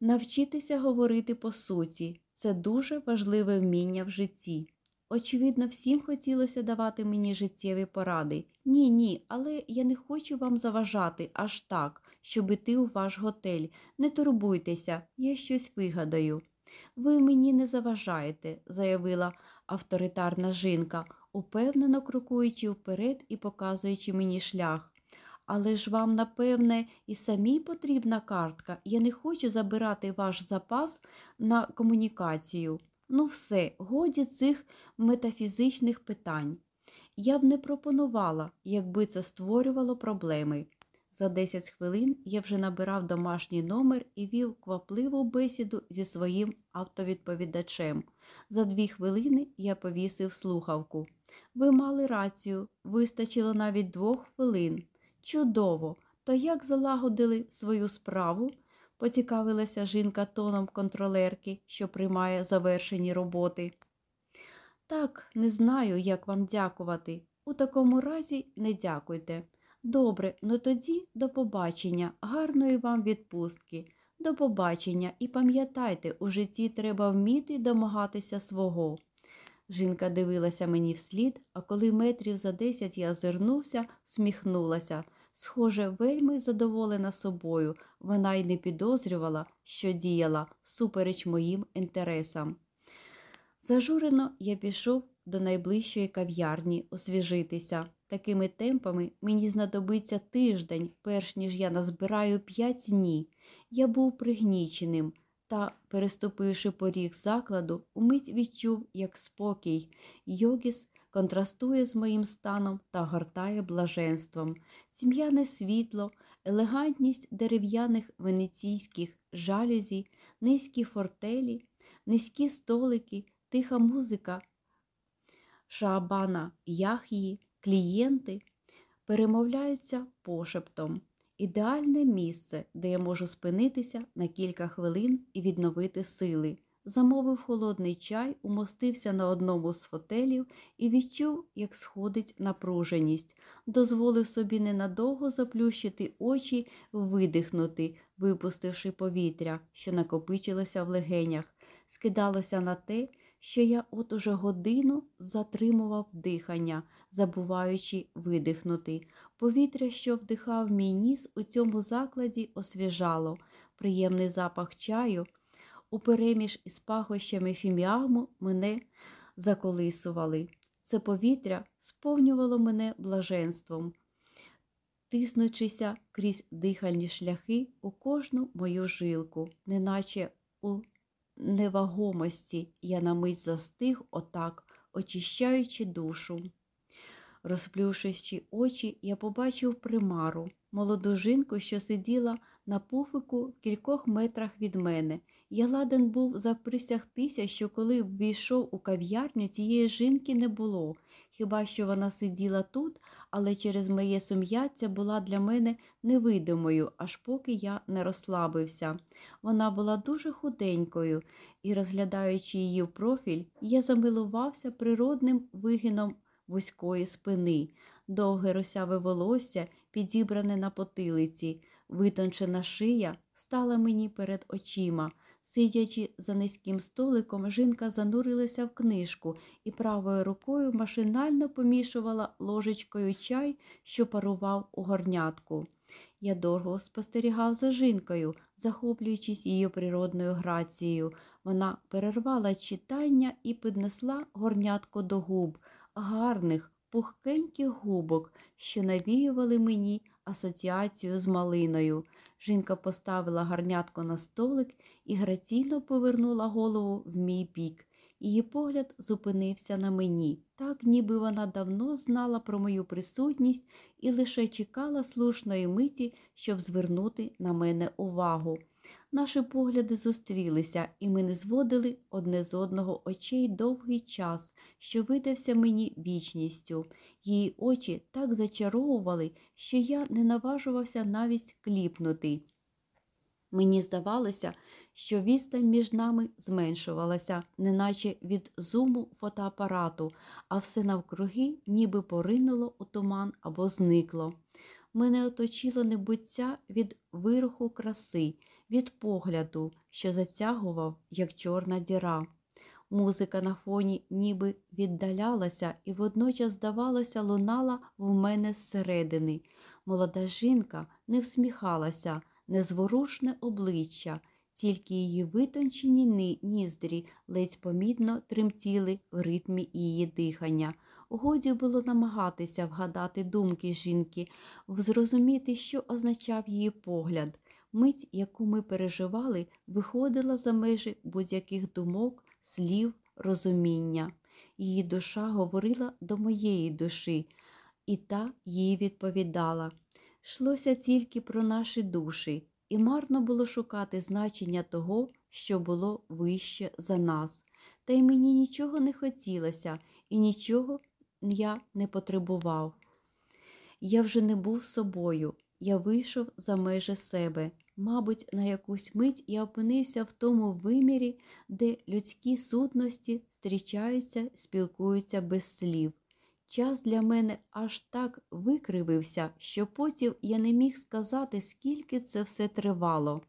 Навчитися говорити по суті це дуже важливе вміння в житті. Очевидно, всім хотілося давати мені життєві поради. Ні, ні, але я не хочу вам заважати аж так, щоб іти у ваш готель. Не турбуйтеся, я щось вигадаю. Ви мені не заважаєте, заявила авторитарна жінка, упевнено крокуючи вперед і показуючи мені шлях. Але ж вам, напевне, і самій потрібна картка. Я не хочу забирати ваш запас на комунікацію. Ну, все, годі цих метафізичних питань. Я б не пропонувала, якби це створювало проблеми. За 10 хвилин я вже набирав домашній номер і вів квапливу бесіду зі своїм автовідповідачем. За дві хвилини я повісив слухавку. Ви мали рацію, вистачило навіть двох хвилин. Чудово! То як залагодили свою справу? Поцікавилася жінка тоном контролерки, що приймає завершені роботи. Так, не знаю, як вам дякувати. У такому разі не дякуйте. Добре, ну тоді до побачення, гарної вам відпустки. До побачення і пам'ятайте, у житті треба вміти домагатися свого. Жінка дивилася мені вслід, а коли метрів за десять я озирнувся, сміхнулася. Схоже, вельми задоволена собою, вона й не підозрювала, що діяла всупереч моїм інтересам. Зажурено я пішов до найближчої кав'ярні освіжитися. Такими темпами мені знадобиться тиждень, перш ніж я назбираю п'ять дні. Я був пригніченим та, переступивши поріг закладу, умить відчув, як спокій. Йогіс контрастує з моїм станом та гортає блаженством. Тьмяне світло, елегантність дерев'яних венеційських жалюзі, низькі фортелі, низькі столики, тиха музика. Шаабана Яхії, клієнти перемовляються пошептом. Ідеальне місце, де я можу спинитися на кілька хвилин і відновити сили. Замовив холодний чай, умостився на одному з фотелів і відчув, як сходить напруженість, дозволив собі ненадовго заплющити очі, видихнути, випустивши повітря, що накопичилося в легенях. Скидалося на те, що я от уже годину затримував дихання, забуваючи видихнути. Повітря, що вдихав мій ніс, у цьому закладі освіжало, приємний запах чаю. Упереміж із пахощами фіміаму мене заколисували. Це повітря сповнювало мене блаженством, тиснучися крізь дихальні шляхи у кожну мою жилку, неначе у невагомості я на мить застиг отак, очищаючи душу. Розплювши очі, я побачив примару, молоду жінку, що сиділа на пуфику в кількох метрах від мене. Я ладен був заприсягтися, що коли ввійшов у кав'ярню, цієї жінки не було. Хіба що вона сиділа тут, але через моє сум'яття була для мене невидимою, аж поки я не розслабився. Вона була дуже худенькою, і, розглядаючи її в профіль, я замилувався природним вигином вузької спини, довге росяве волосся, підібране на потилиці, витончена шия стала мені перед очима. Сидячи за низьким столиком, жінка занурилася в книжку і правою рукою машинально помішувала ложечкою чай, що парував у горнятку. Я довго спостерігав за жінкою, захоплюючись її природною грацією. Вона перервала читання і піднесла горнятко до губ, гарних, пухкеньких губок, що навіювали мені асоціацію з малиною. Жінка поставила гарнятко на столик і граційно повернула голову в мій бік. Її погляд зупинився на мені, так ніби вона давно знала про мою присутність і лише чекала слушної миті, щоб звернути на мене увагу. Наші погляди зустрілися, і ми не зводили одне з одного очей довгий час, що видався мені вічністю. Її очі так зачаровували, що я не наважувався навіть кліпнути. Мені здавалося, що відстань між нами зменшувалася, неначе від зуму фотоапарату, а все навкруги ніби поринуло у туман або зникло. Мене оточило небуття від вируху краси, від погляду, що затягував, як чорна діра. Музика на фоні ніби віддалялася і водночас, здавалося, лунала в мене зсередини. Молода жінка не всміхалася, незворушне обличчя, тільки її витончені ніздрі ледь помітно тремтіли в ритмі її дихання. Годі було намагатися вгадати думки жінки, зрозуміти, що означав її погляд. Мить, яку ми переживали, виходила за межі будь-яких думок, слів, розуміння. Її душа говорила до моєї душі, і та їй відповідала. Шлося тільки про наші душі, і марно було шукати значення того, що було вище за нас. Та й мені нічого не хотілося і нічого я не потребував. Я вже не був собою, я вийшов за межі себе. Мабуть, на якусь мить я опинився в тому вимірі, де людські сутності зустрічаються, спілкуються без слів. Час для мене аж так викривився, що потім я не міг сказати, скільки це все тривало.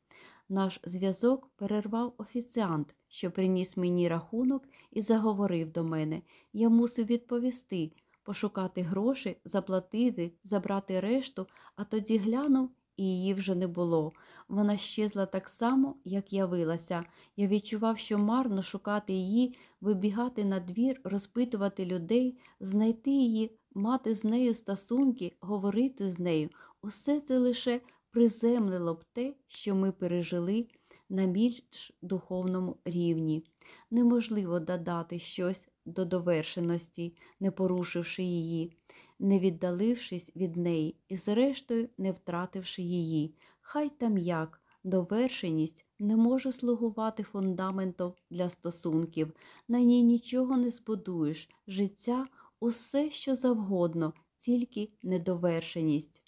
Наш зв'язок перервав офіціант, що приніс мені рахунок і заговорив до мене. Я мусив відповісти, пошукати гроші, заплатити, забрати решту, а тоді глянув і її вже не було. Вона щезла так само, як явилася. Я відчував, що марно шукати її, вибігати на двір, розпитувати людей, знайти її, мати з нею стосунки, говорити з нею. Усе це лише приземлило б те, що ми пережили на більш духовному рівні. Неможливо додати щось до довершеності, не порушивши її не віддалившись від неї і, зрештою, не втративши її. Хай там як довершеність не може слугувати фундаментом для стосунків, на ній нічого не збудуєш, життя усе, що завгодно, тільки недовершеність.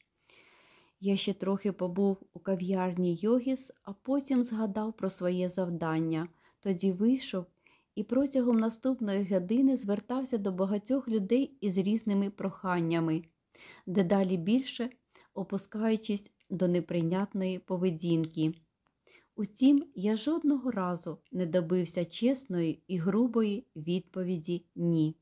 Я ще трохи побув у кав'ярні Йогіс, а потім згадав про своє завдання. Тоді вийшов і протягом наступної години звертався до багатьох людей із різними проханнями, дедалі більше опускаючись до неприйнятної поведінки. Утім, я жодного разу не добився чесної і грубої відповіді ні.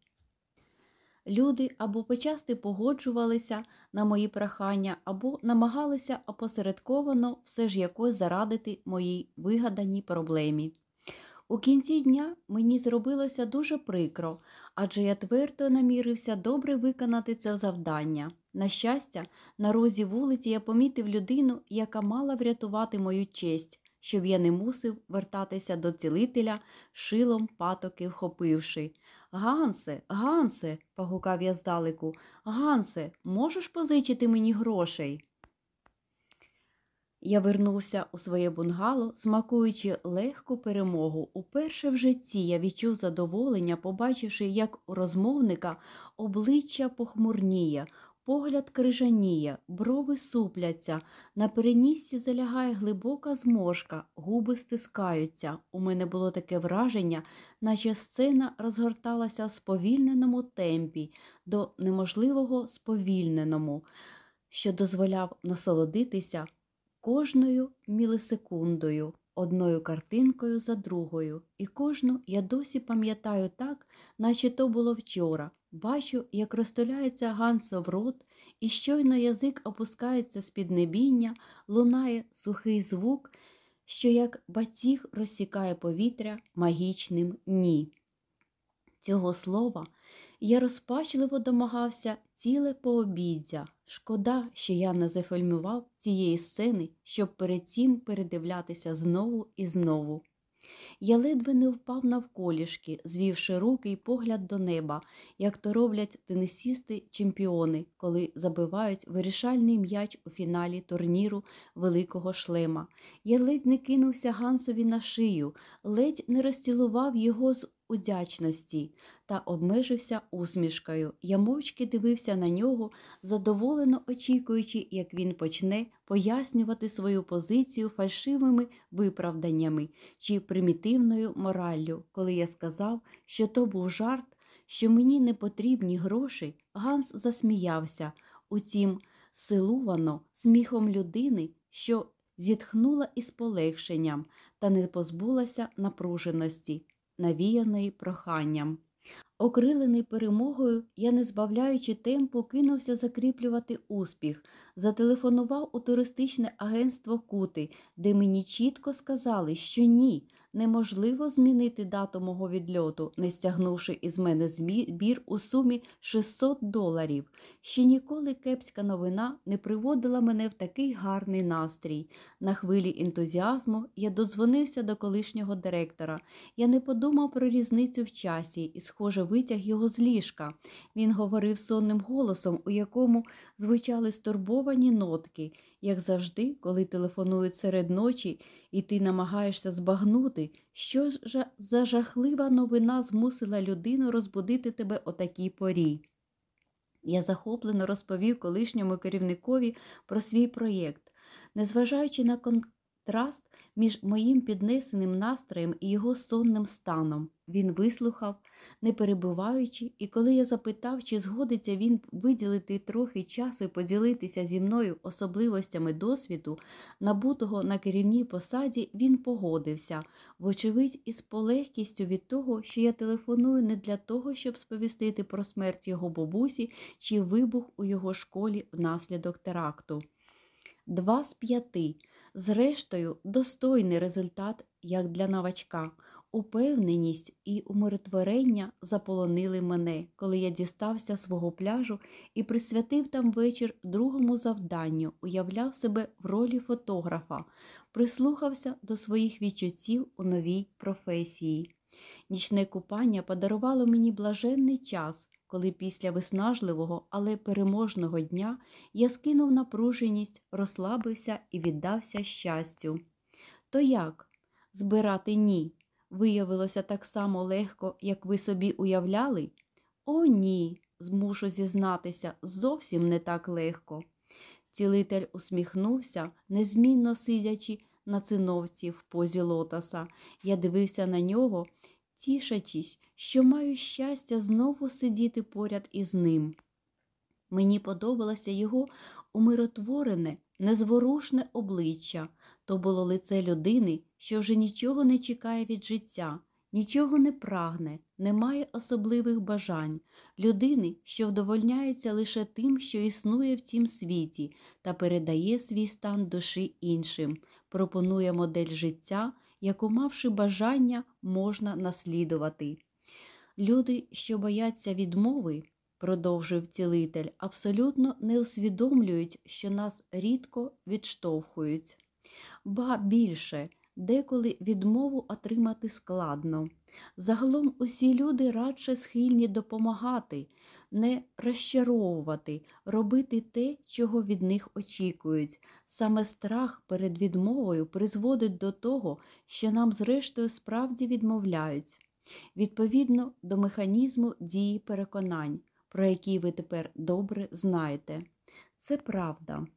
Люди або почасти погоджувалися на мої прохання, або намагалися опосередковано все ж якось зарадити моїй вигаданій проблемі. У кінці дня мені зробилося дуже прикро, адже я твердо намірився добре виконати це завдання. На щастя, на розі вулиці я помітив людину, яка мала врятувати мою честь, щоб я не мусив вертатися до цілителя, шилом патоки вхопивши. Гансе, Гансе, погукав я здалеку, Гансе, можеш позичити мені грошей? Я вернувся у своє бунгало, смакуючи легку перемогу. Уперше в житті я відчув задоволення, побачивши, як у розмовника обличчя похмурніє, погляд крижаніє, брови супляться, на перенісці залягає глибока зморшка, губи стискаються. У мене було таке враження, наче сцена розгорталася в сповільненому темпі, до неможливого сповільненому, що дозволяв насолодитися кожною мілісекундою, одною картинкою за другою, і кожну я досі пам'ятаю так, наче то було вчора. Бачу, як розтуляється Гансов рот, і щойно язик опускається з під небіння, лунає сухий звук, що як батіг розсікає повітря магічним ні. Цього слова я розпачливо домагався ціле пообіддя. Шкода, що я не зафільмував цієї сцени, щоб перед цим передивлятися знову і знову. Я ледве не впав навколішки, звівши руки й погляд до неба, як то роблять тенісісти чемпіони, коли забивають вирішальний м'яч у фіналі турніру великого шлема. Я ледь не кинувся Гансові на шию, ледь не розцілував його з удячності та обмежився усмішкою. Я мовчки дивився на нього, задоволено очікуючи, як він почне пояснювати свою позицію фальшивими виправданнями чи примітивною мораллю. Коли я сказав, що то був жарт, що мені не потрібні гроші, Ганс засміявся, утім, силувано сміхом людини, що зітхнула із полегшенням та не позбулася напруженості навіяний проханням. Окрилений перемогою, я, не збавляючи темпу, кинувся закріплювати успіх, зателефонував у туристичне агентство Кути, де мені чітко сказали, що ні, неможливо змінити дату мого відльоту, не стягнувши із мене збір у сумі 600 доларів. Ще ніколи кепська новина не приводила мене в такий гарний настрій. На хвилі ентузіазму я додзвонився до колишнього директора. Я не подумав про різницю в часі і, схоже, витяг його з ліжка. Він говорив сонним голосом, у якому звучали стурбовані нотки. Як завжди, коли телефонують серед ночі, і ти намагаєшся збагнути, що ж за жахлива новина змусила людину розбудити тебе о такій порі. Я захоплено розповів колишньому керівникові про свій проєкт. Незважаючи на контраст між моїм піднесеним настроєм і його сонним станом. Він вислухав, не перебуваючи, і коли я запитав, чи згодиться він виділити трохи часу і поділитися зі мною особливостями досвіду, набутого на керівній посаді, він погодився, вочевидь, із полегкістю від того, що я телефоную не для того, щоб сповістити про смерть його бабусі чи вибух у його школі внаслідок теракту. Два з п'яти. Зрештою, достойний результат як для новачка. Упевненість і умиротворення заполонили мене, коли я дістався свого пляжу і присвятив там вечір другому завданню, уявляв себе в ролі фотографа, прислухався до своїх відчуттів у новій професії. Нічне купання подарувало мені блаженний час, коли після виснажливого, але переможного дня я скинув напруженість, розслабився і віддався щастю. То як? Збирати ні. Виявилося так само легко, як ви собі уявляли? О, ні, змушу зізнатися, зовсім не так легко. Цілитель усміхнувся, незмінно сидячи на циновці в позі лотоса. Я дивився на нього, тішачись, що маю щастя знову сидіти поряд із ним. Мені подобалося його умиротворене, незворушне обличчя. То було лице людини, що вже нічого не чекає від життя, нічого не прагне, не має особливих бажань, людини, що вдовольняється лише тим, що існує в цім світі, та передає свій стан душі іншим, пропонує модель життя, яку, мавши бажання, можна наслідувати. Люди, що бояться відмови, продовжив цілитель, абсолютно не усвідомлюють, що нас рідко відштовхують. Ба більше, деколи відмову отримати складно. Загалом усі люди радше схильні допомагати, не розчаровувати, робити те, чого від них очікують. Саме страх перед відмовою призводить до того, що нам, зрештою, справді відмовляють. Відповідно до механізму дії переконань, про які ви тепер добре знаєте. Це правда.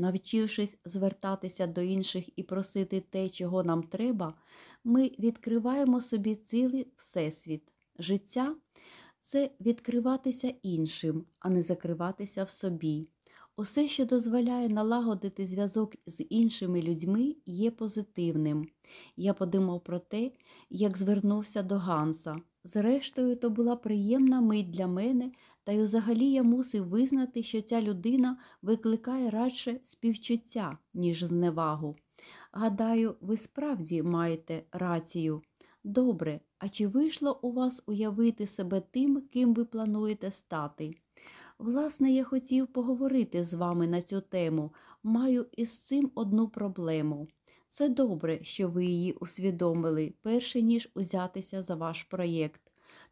Навчившись звертатися до інших і просити те, чого нам треба, ми відкриваємо собі цілий всесвіт. Життя це відкриватися іншим, а не закриватися в собі. Усе, що дозволяє налагодити зв'язок з іншими людьми, є позитивним. Я подумав про те, як звернувся до Ганса. Зрештою, то була приємна мить для мене, та й взагалі я мусив визнати, що ця людина викликає радше співчуття, ніж зневагу. Гадаю, ви справді маєте рацію. Добре, а чи вийшло у вас уявити себе тим, ким ви плануєте стати? Власне, я хотів поговорити з вами на цю тему. Маю із цим одну проблему. Це добре, що ви її усвідомили, перше ніж узятися за ваш проєкт.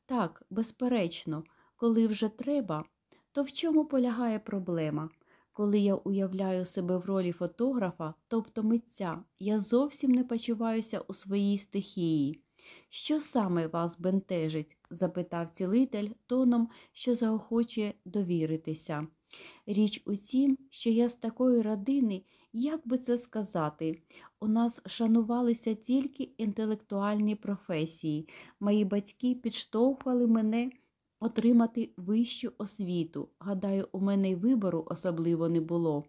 Так, безперечно, коли вже треба, то в чому полягає проблема? Коли я уявляю себе в ролі фотографа, тобто митця, я зовсім не почуваюся у своїй стихії. Що саме вас бентежить? запитав цілитель тоном, що заохочує довіритися. Річ у тім, що я з такої родини, як би це сказати, у нас шанувалися тільки інтелектуальні професії. Мої батьки підштовхували мене отримати вищу освіту. Гадаю, у мене й вибору особливо не було.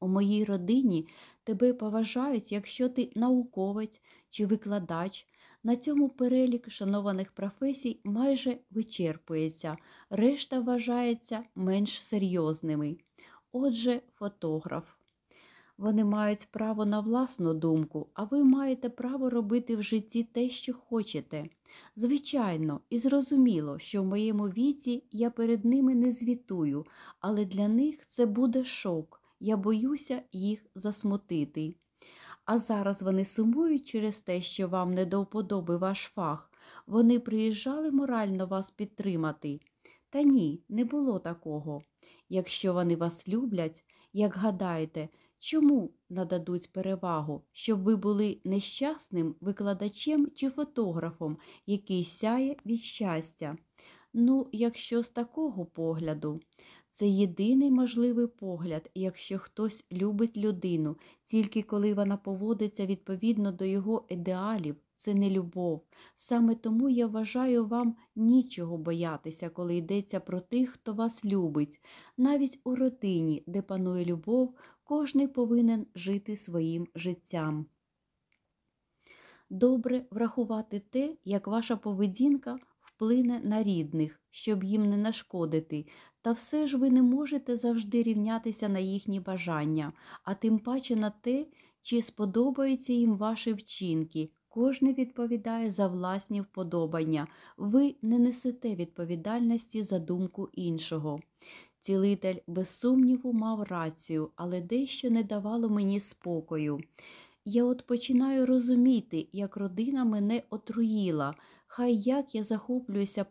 У моїй родині тебе поважають, якщо ти науковець чи викладач. На цьому перелік шанованих професій майже вичерпується, решта вважається менш серйозними. Отже, фотограф. Вони мають право на власну думку, а ви маєте право робити в житті те, що хочете. Звичайно, і зрозуміло, що в моєму віці я перед ними не звітую, але для них це буде шок. Я боюся їх засмутити. А зараз вони сумують через те, що вам не до вподоби ваш фах. Вони приїжджали морально вас підтримати. Та ні, не було такого. Якщо вони вас люблять, як гадаєте, чому нададуть перевагу, щоб ви були нещасним викладачем чи фотографом, який сяє від щастя? Ну, якщо з такого погляду, Це єдиний можливий погляд, якщо хтось любить людину, тільки коли вона поводиться відповідно до його ідеалів, це не любов. Саме тому я вважаю вам нічого боятися, коли йдеться про тих, хто вас любить. Навіть у родині, де панує любов, кожний повинен жити своїм життям. Добре врахувати те, як ваша поведінка вплине на рідних, щоб їм не нашкодити, та все ж ви не можете завжди рівнятися на їхні бажання, а тим паче на те, чи сподобаються їм ваші вчинки. Кожний відповідає за власні вподобання. Ви не несете відповідальності за думку іншого. Цілитель без сумніву мав рацію, але дещо не давало мені спокою. Я от починаю розуміти, як родина мене отруїла. Хай як я захоплююся